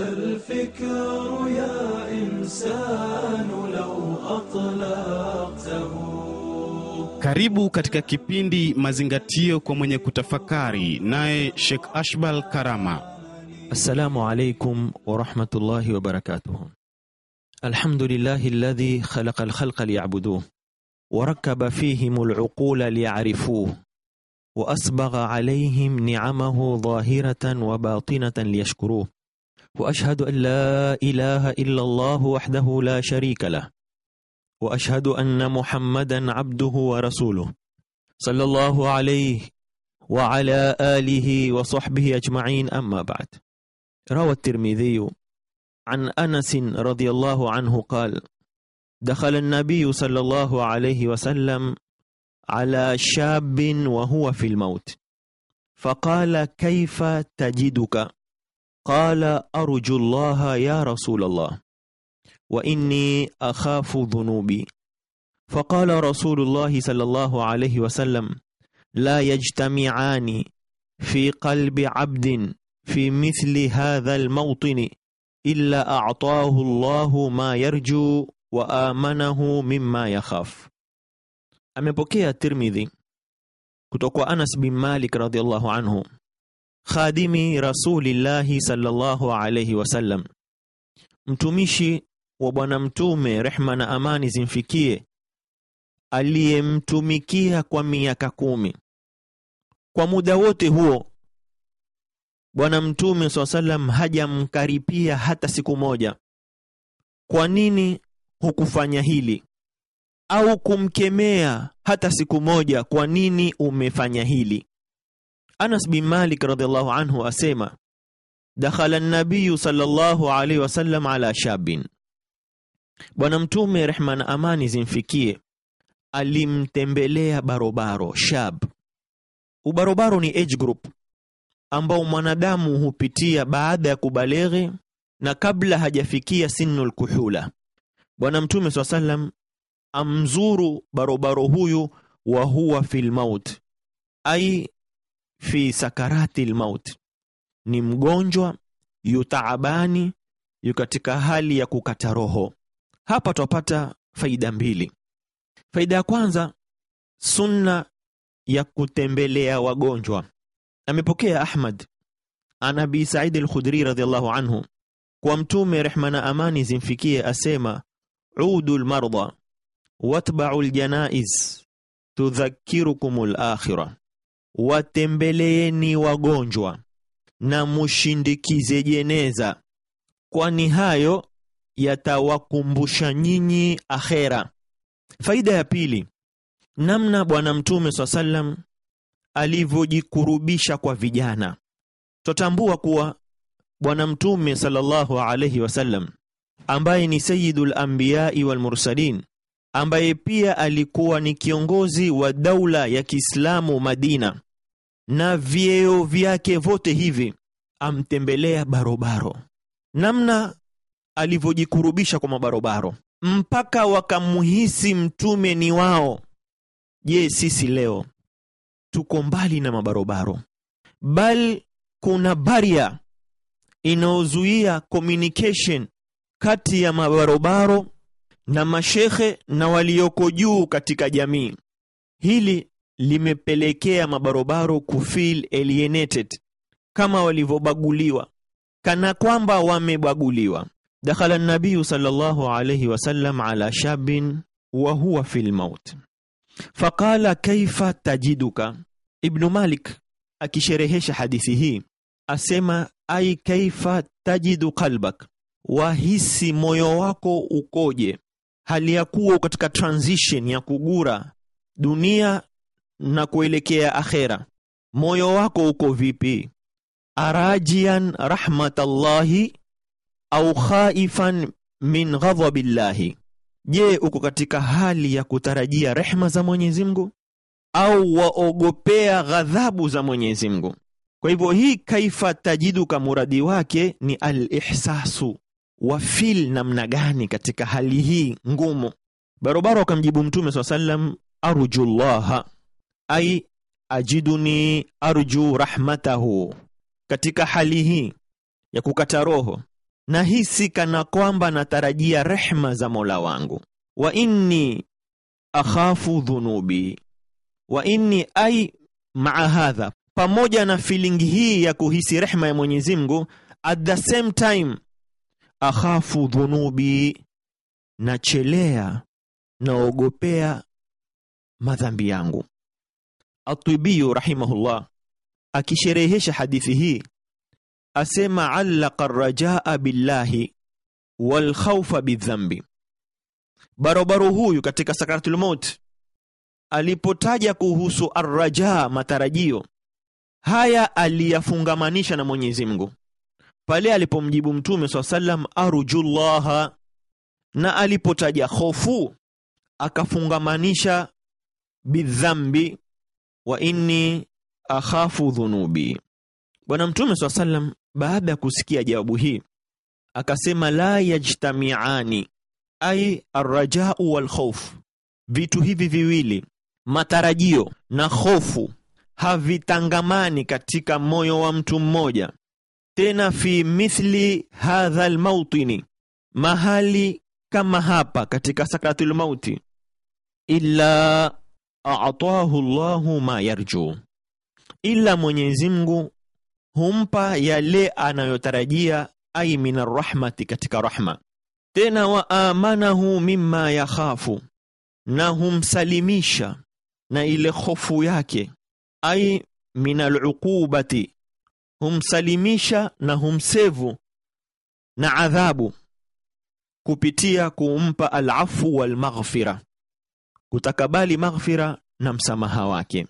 الفكر يا إنسان لو أطلقته Karibu katika kipindi Mazingatio kwa mwenye kutafakari, naye Sheikh Ashbal Karama. السلام عليكم ورحمة الله وبركاته. الحمد لله الذي خلق الخلق ليعبدوه وركب فيهم العقول ليعرفوه وأسبغ عليهم نعمه ظاهرة وباطنة ليشكروه وأشهد أن لا إله إلا الله وحده لا شريك له. وأشهد أن محمدا عبده ورسوله. صلى الله عليه وعلى آله وصحبه أجمعين. أما بعد. روى الترمذي عن أنس رضي الله عنه قال دخل النبي صلى الله عليه وسلم على شاب وهو في الموت. فقال كيف تجدك؟ قال أرجو الله يا رسول الله وإني أخاف ذنوبي. فقال رسول الله صلى الله عليه وسلم لا يجتمعان في قلب عبد في مثل هذا الموطن إلا أعطاه الله ما يرجو وآمنه مما يخاف. amepokea Tirmidhi kutoka Anas bin Malik radhiallahu anhu khadimi rasulillahi sallallahu alayhi wasallam mtumishi wa bwana mtume rehma na amani zimfikie aliyemtumikia kwa miaka kumi. Kwa muda wote huo bwana mtume saa salam hajamkaripia hata siku moja. Kwa nini hukufanya hili? Au kumkemea hata siku moja kwa nini umefanya hili anas bin malik radhiallahu anhu asema dakhala nabiyu sallallahu alaihi wasallam ala shabin bwana mtume rehma na amani zimfikie alimtembelea barobaro shab ubarobaro ni age group ambao mwanadamu hupitia baada ya kubaleghe na kabla hajafikia sinul kuhula. Bwana Mtume swalla sallam amzuru barobaro huyu wa huwa fil maut, ai fi sakarati lmaut, ni mgonjwa yutaabani, yu katika hali ya kukata roho. Hapa twapata faida mbili. Faida ya kwanza, sunna ya kutembelea wagonjwa amepokea Ahmad an Abi Said al-Khudri radhiyallahu anhu kwa mtume rehma na amani zimfikie asema udu lmardha watba'u ljanaiz tudhakirukum al-akhirah watembeleeni wagonjwa na mushindikize jeneza kwani hayo yatawakumbusha nyinyi akhera faida ya pili namna bwana mtume swalla salam alivyojikurubisha kwa vijana. Twatambua kuwa Bwana Mtume sallallahu alayhi wasallam ambaye ni sayyidul anbiyai wal mursalin, ambaye pia alikuwa ni kiongozi wa daula ya Kiislamu Madina, na vyeo vyake vote hivi, amtembelea barobaro, namna alivyojikurubisha kwa mabarobaro. Mpaka wakamuhisi mtume ni wao. Je, sisi leo tuko mbali na mabarobaro, bal kuna baria inayozuia communication kati ya mabarobaro na mashekhe na walioko juu katika jamii. Hili limepelekea mabarobaro kufeel alienated, kama walivyobaguliwa, kana kwamba wamebaguliwa. Dakhala nabiyu sallallahu alayhi wasallam ala shabin wa huwa fil maut faqala kaifa tajiduka. Ibnu Malik akisherehesha hadithi hii asema ai kaifa tajidu qalbak, wahisi moyo wako ukoje, hali ya kuwa katika transition ya kugura dunia na kuelekea akhera. Moyo wako uko vipi? arajian rahmatallahi au khaifan min ghadhabillahi Je, uko katika hali ya kutarajia rehma za Mwenyezi Mungu au waogopea ghadhabu za Mwenyezi Mungu? Kwa hivyo hii kaifa tajiduka, muradi wake ni al-ihsasu, wafil namna gani katika hali hii ngumu. Barobaro akamjibu Mtume swalla sallam, arju llaha ai ajiduni arju rahmatahu, katika hali hii ya kukata roho. Nahisi kana kwamba natarajia rehma za mola wangu. Wa inni akhafu dhunubi wa inni ai maa hadha. Pamoja na filingi hii ya kuhisi rehma ya mwenyezi mungu at the same time akhafu dhunubi nachelea naogopea madhambi yangu. Atibiyu rahimahullah akisherehesha hadithi hii asema allaqa rajaa billahi walkhaufa bidhambi. Barobaro huyu katika sakaratul maut alipotaja kuhusu arrajaa, matarajio haya aliyafungamanisha na mwenyezi mungu pale alipomjibu mtume swalla salam arujullaha na alipotaja hofu akafungamanisha bidhambi wa inni akhafu dhunubi. Bwana mtume swalla salam baada ya kusikia jawabu hii akasema la yajtamiani ai arrajau walkhauf vitu hivi viwili matarajio na hofu havitangamani katika moyo wa mtu mmoja tena fi mithli hadha lmautini mahali kama hapa katika sakaratul mauti. Illa atahu llahu ma yarju ila mwenyezi mungu humpa yale anayotarajia ai min arrahmati katika rahma. Tena wa amanahu mimma yakhafu na humsalimisha na ile hofu yake ai min aluqubati humsalimisha na humsevu na adhabu kupitia kumpa alafu walmaghfira kutakabali maghfira na msamaha wake.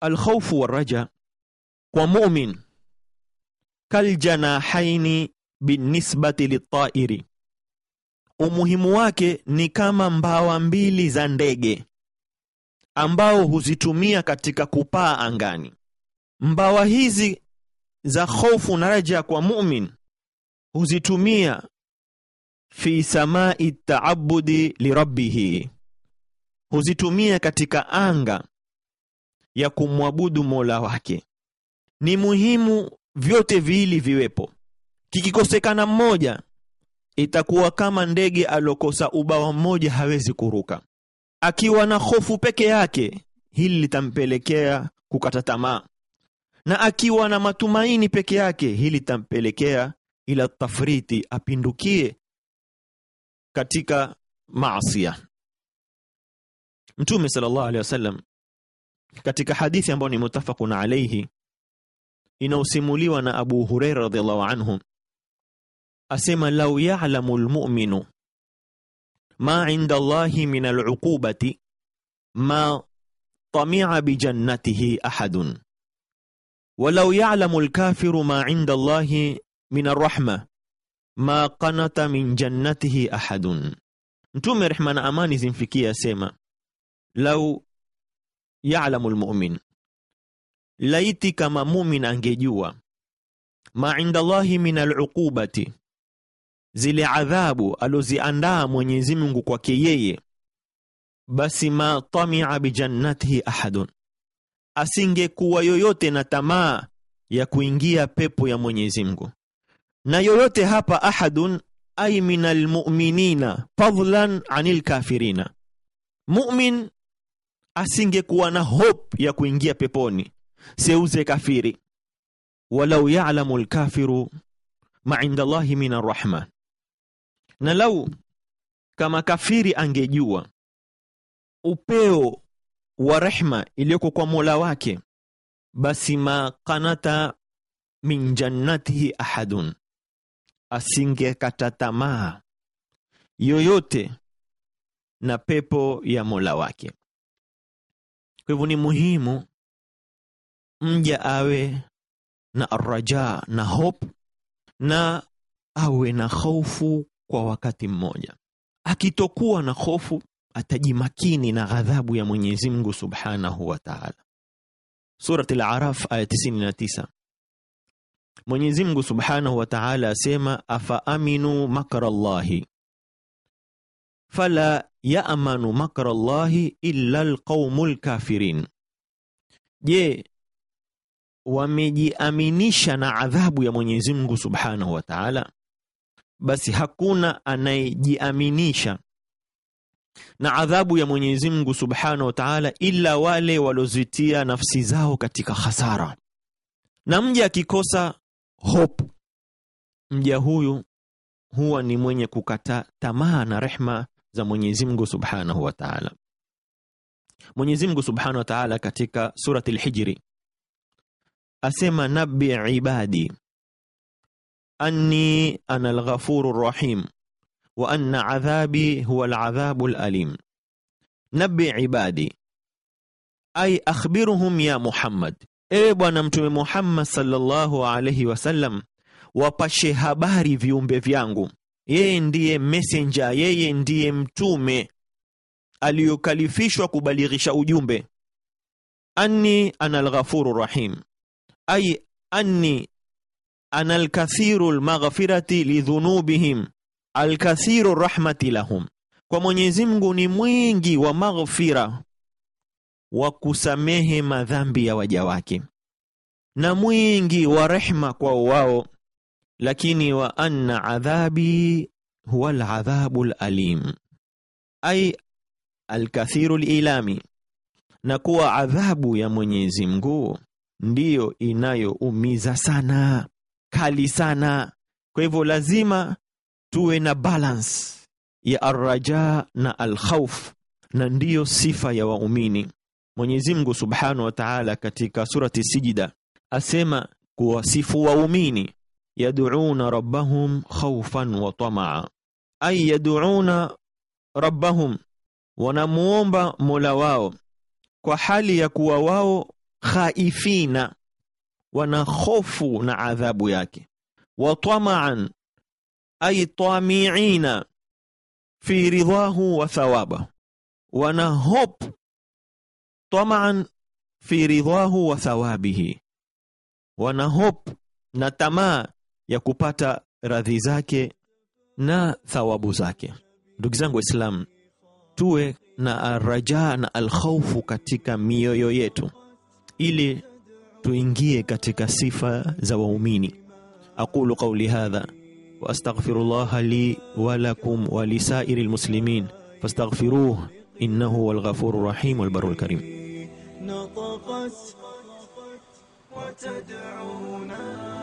Alkhaufu waraja kwa mumin kaljanahaini binisbati litairi umuhimu wake ni kama mbawa mbili za ndege ambao huzitumia katika kupaa angani. Mbawa hizi za hofu na raja kwa mumin huzitumia fi samai taabudi lirabbihi huzitumia katika anga ya kumwabudu mola wake. Ni muhimu vyote viwili viwepo. Kikikosekana mmoja itakuwa kama ndege alokosa ubawa mmoja hawezi kuruka. Akiwa na hofu peke yake hili litampelekea kukata tamaa na akiwa na matumaini peke yake, hili tampelekea ila tafriti, apindukie katika maasia. Mtume sallallahu alaihi wasallam katika hadithi ambayo ni mutafaqun alaihi inaosimuliwa na Abu Huraira radhiallahu anhu asema, lau ya'lamu lmuminu ma inda Allahi min al'uqubati ma tamia bijannatihi ahadun walau ya'lamu al-kafiru ma 'inda Allahi min ar-rahma ma qanata min jannatihi ahadun. Mtume rehma na amani zimfikie asema lau ya'lamu al-mu'min laiti kama mumin angejua ma inda Allahi min al-uqubati zile adhabu aloziandaa Mwenyezi Mungu kwake yeye basi ma tamia bijannatihi ahadun asingekuwa yoyote na tamaa ya kuingia pepo ya mwenyezi mungu. Na yoyote hapa ahadun ay min almuminina fadlan anil kafirina. Mumin asingekuwa na hope ya kuingia peponi seuze kafiri. Walau yalamu alkafiru ma inda allahi min arrahma. Na lau kama kafiri angejua upeo wa rehma iliyoko kwa mola wake basi ma qanata min jannatihi ahadun asingekata tamaa yoyote na pepo ya mola wake. Kwa hivyo ni muhimu mja awe na raja na hope na awe na hofu kwa wakati mmoja. Akitokuwa na hofu atajimakini na ghadhabu ya Mwenyezi Mungu Subhanahu wa Ta'ala. Surat Al-Araf aya 99. Mwenyezi Mungu Subhanahu wa Ta'ala asema afa aminu makra Allahi fala ya'manu makra Allahi illa alqaumul kafirin. Je, wamejiaminisha na adhabu ya Mwenyezi Mungu Subhanahu wa Ta'ala? basi hakuna anayejiaminisha na adhabu ya Mwenyezi Mungu Subhanahu wa Ta'ala ila wale waliozitia nafsi zao katika hasara. Na mja akikosa hope, mja huyu huwa ni mwenye kukata tamaa na rehma za Mwenyezi Mungu Subhanahu wa Ta'ala. Mwenyezi Mungu Subhanahu wa Ta'ala katika surati al-Hijri asema nabi ibadi anni ana al-ghafurur rahim wa anna adhabi huwa aladhabu alalim. Nabi ibadi ay akhbiruhum ya Muhammad, ewe bwana mtume Muhammad sallallahu alayhi wasallam, wapashe habari viumbe vyangu. Yeye ndiye messenger, yeye ndiye mtume aliyokalifishwa kubalighisha ujumbe. Anni ana al-ghafuru rahim ay anni ana alkathiru lmaghfirati lidhunubihim alkathiru rahmati lahum, kwa Mwenyezi Mungu ni mwingi wa maghfira wa kusamehe madhambi ya waja wake na mwingi wa rehma kwa wao, lakini wa anna adhabi huwa aladhabu alalim, ai alkathiru lilami, na kuwa adhabu ya Mwenyezi Mungu ndiyo inayoumiza sana kali sana. Kwa hivyo lazima tuwe na balance ya arraja na alkhauf, na ndiyo sifa ya waumini. Mwenyezi Mungu Subhanahu wa Ta'ala katika surati Sijida asema kuwasifu waumini, yad'una rabbahum khawfan wa tamaa, ay yad'una rabbahum, wanamuomba mola wao kwa hali ya kuwa wao khaifina wana hofu na adhabu yake, wa tamaan ay tamiina fi ridhahu wa thawaba, wana hope tamaan fi ridhahu wa thawabihi, wana hope na tamaa ya kupata radhi zake na thawabu zake. Ndugu zangu Waislamu, tuwe na arraja na alkhaufu katika mioyo yetu ili tuingie katika sifa za waumini. aqulu qawli hadha وأستغفر الله لي ولكم ولسائر المسلمين. فاستغفروه إنه هو الغفور الرحيم والبر الكريم. نطقت وتدعونا.